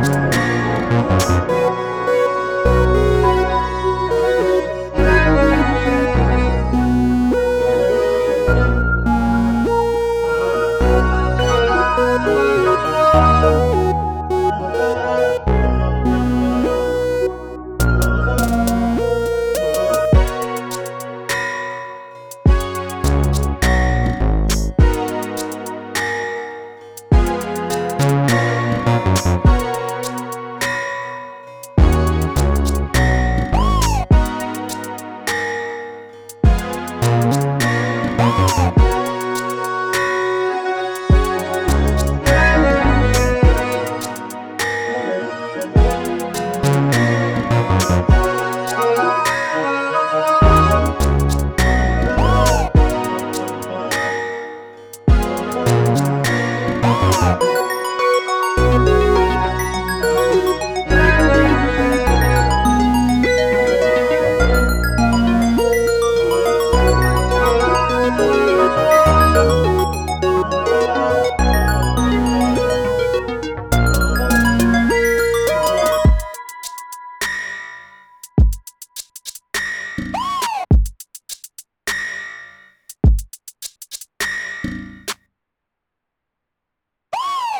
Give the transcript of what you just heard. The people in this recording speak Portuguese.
Música Woo!